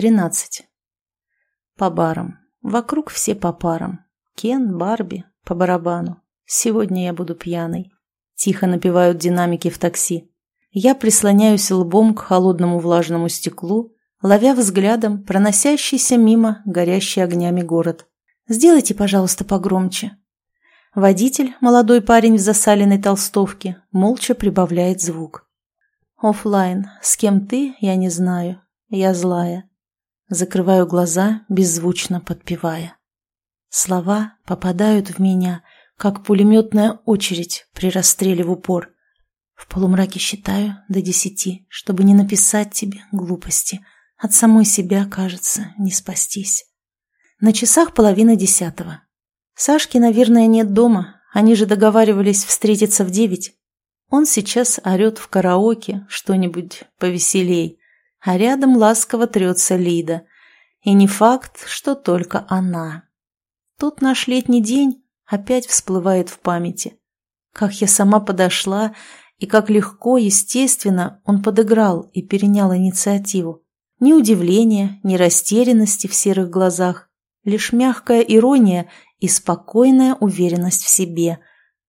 Тринадцать. По барам. Вокруг все по парам. Кен, Барби, по барабану. Сегодня я буду пьяной. Тихо напевают динамики в такси. Я прислоняюсь лбом к холодному влажному стеклу, ловя взглядом проносящийся мимо горящий огнями город. «Сделайте, пожалуйста, погромче». Водитель, молодой парень в засаленной толстовке, молча прибавляет звук. Оффлайн. С кем ты, я не знаю. Я злая. Закрываю глаза, беззвучно подпевая. Слова попадают в меня, как пулеметная очередь при расстреле в упор. В полумраке считаю до десяти, чтобы не написать тебе глупости. От самой себя, кажется, не спастись. На часах половина десятого. Сашки, наверное, нет дома. Они же договаривались встретиться в девять. Он сейчас орет в караоке что-нибудь повеселей а рядом ласково трется Лида. И не факт, что только она. Тут наш летний день опять всплывает в памяти. Как я сама подошла, и как легко, естественно, он подыграл и перенял инициативу. Ни удивления, ни растерянности в серых глазах, лишь мягкая ирония и спокойная уверенность в себе.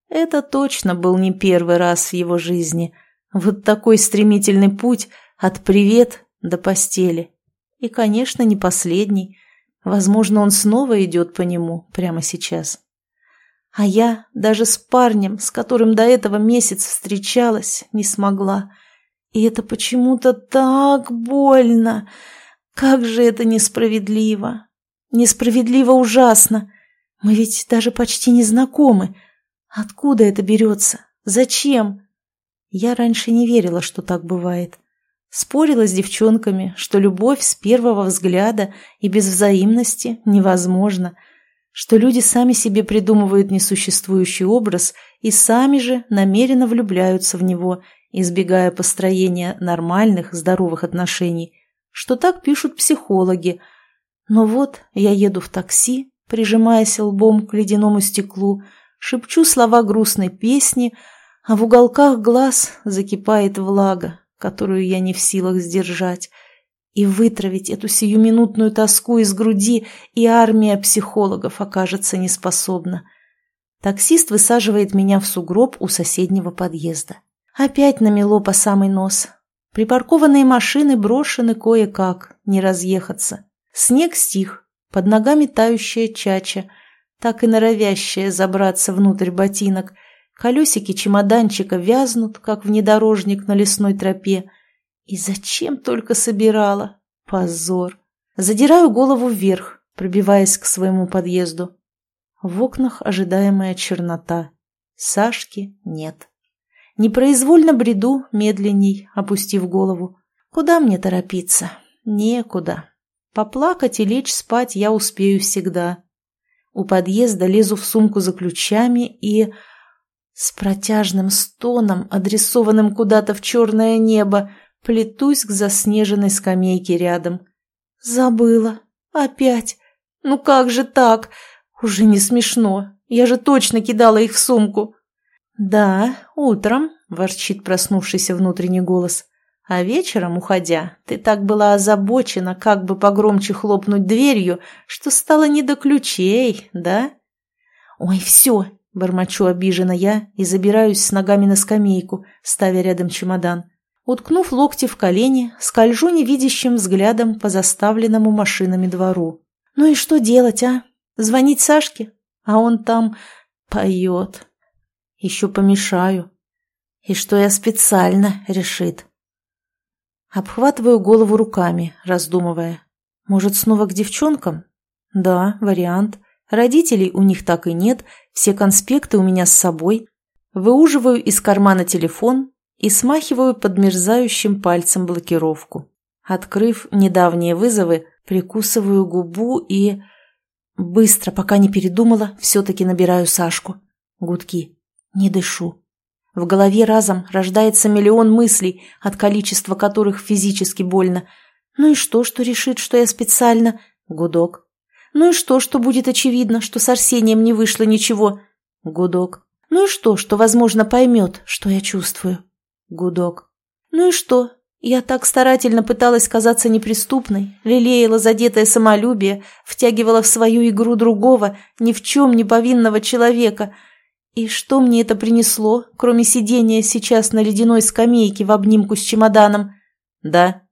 Это точно был не первый раз в его жизни. Вот такой стремительный путь от «привет» до постели. И, конечно, не последний. Возможно, он снова идет по нему прямо сейчас. А я даже с парнем, с которым до этого месяц встречалась, не смогла. И это почему-то так больно. Как же это несправедливо. Несправедливо ужасно. Мы ведь даже почти не знакомы. Откуда это берется? Зачем? Я раньше не верила, что так бывает. Спорила с девчонками, что любовь с первого взгляда и без взаимности невозможна, что люди сами себе придумывают несуществующий образ и сами же намеренно влюбляются в него, избегая построения нормальных, здоровых отношений, что так пишут психологи. Но вот я еду в такси, прижимаясь лбом к ледяному стеклу, шепчу слова грустной песни, а в уголках глаз закипает влага, которую я не в силах сдержать, и вытравить эту сиюминутную тоску из груди, и армия психологов окажется неспособна. Таксист высаживает меня в сугроб у соседнего подъезда. Опять намело по самый нос. Припаркованные машины брошены кое-как, не разъехаться. Снег стих, под ногами тающая чача, так и норовящая забраться внутрь ботинок – Колесики чемоданчика вязнут, как внедорожник на лесной тропе. И зачем только собирала? Позор. Задираю голову вверх, пробиваясь к своему подъезду. В окнах ожидаемая чернота. Сашки нет. Непроизвольно бреду, медленней, опустив голову. Куда мне торопиться? Некуда. Поплакать и лечь спать я успею всегда. У подъезда лезу в сумку за ключами и с протяжным стоном, адресованным куда-то в черное небо, плетусь к заснеженной скамейке рядом. Забыла. Опять. Ну как же так? Уже не смешно. Я же точно кидала их в сумку. Да, утром, ворчит проснувшийся внутренний голос. А вечером, уходя, ты так была озабочена, как бы погромче хлопнуть дверью, что стало не до ключей, да? Ой, все, Бормочу обиженно я и забираюсь с ногами на скамейку, ставя рядом чемодан. Уткнув локти в колени, скольжу невидящим взглядом по заставленному машинами двору. Ну и что делать, а? Звонить Сашке? А он там поет. Еще помешаю. И что я специально, решит. Обхватываю голову руками, раздумывая. Может, снова к девчонкам? Да, вариант. Родителей у них так и нет, все конспекты у меня с собой. Выуживаю из кармана телефон и смахиваю подмерзающим пальцем блокировку. Открыв недавние вызовы, прикусываю губу и... Быстро, пока не передумала, все-таки набираю Сашку. Гудки. Не дышу. В голове разом рождается миллион мыслей, от количества которых физически больно. Ну и что, что решит, что я специально? Гудок. Ну и что, что будет очевидно, что с Арсением не вышло ничего? Гудок. Ну и что, что, возможно, поймет, что я чувствую? Гудок. Ну и что? Я так старательно пыталась казаться неприступной, лелеяла задетое самолюбие, втягивала в свою игру другого, ни в чем не повинного человека. И что мне это принесло, кроме сидения сейчас на ледяной скамейке в обнимку с чемоданом? Да.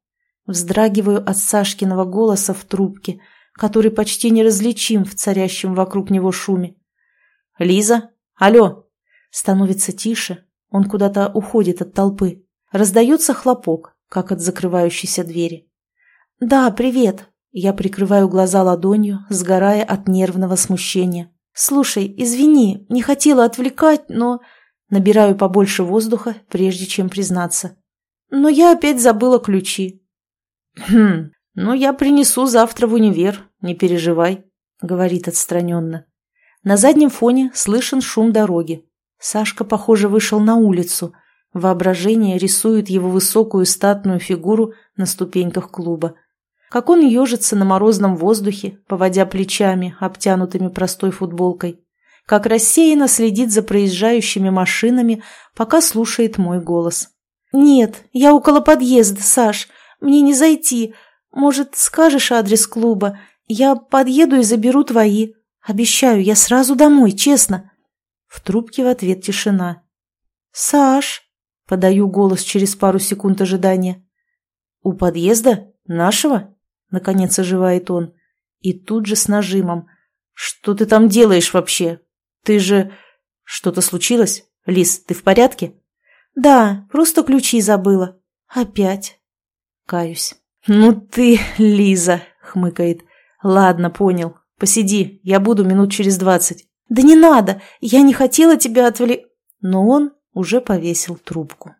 Вздрагиваю от Сашкиного голоса в трубке, который почти неразличим в царящем вокруг него шуме. «Лиза? Алло!» Становится тише, он куда-то уходит от толпы. Раздается хлопок, как от закрывающейся двери. «Да, привет!» Я прикрываю глаза ладонью, сгорая от нервного смущения. «Слушай, извини, не хотела отвлекать, но...» Набираю побольше воздуха, прежде чем признаться. «Но я опять забыла ключи». «Хм, ну я принесу завтра в универ, не переживай», — говорит отстраненно. На заднем фоне слышен шум дороги. Сашка, похоже, вышел на улицу, Воображение рисует его высокую статную фигуру на ступеньках клуба. Как он ежится на морозном воздухе, поводя плечами, обтянутыми простой футболкой. Как рассеянно следит за проезжающими машинами, пока слушает мой голос. «Нет, я около подъезда, Саш. Мне не зайти. Может, скажешь адрес клуба? Я подъеду и заберу твои. Обещаю, я сразу домой, честно». В трубке в ответ тишина. «Саш!» Подаю голос через пару секунд ожидания. «У подъезда? Нашего?» Наконец оживает он. И тут же с нажимом. «Что ты там делаешь вообще? Ты же... Что-то случилось? Лис, ты в порядке?» «Да, просто ключи забыла. Опять». Каюсь. «Ну ты, Лиза!» — хмыкает. «Ладно, понял. Посиди, я буду минут через двадцать». «Да не надо! Я не хотела тебя отвлек...» Но он уже повесил трубку.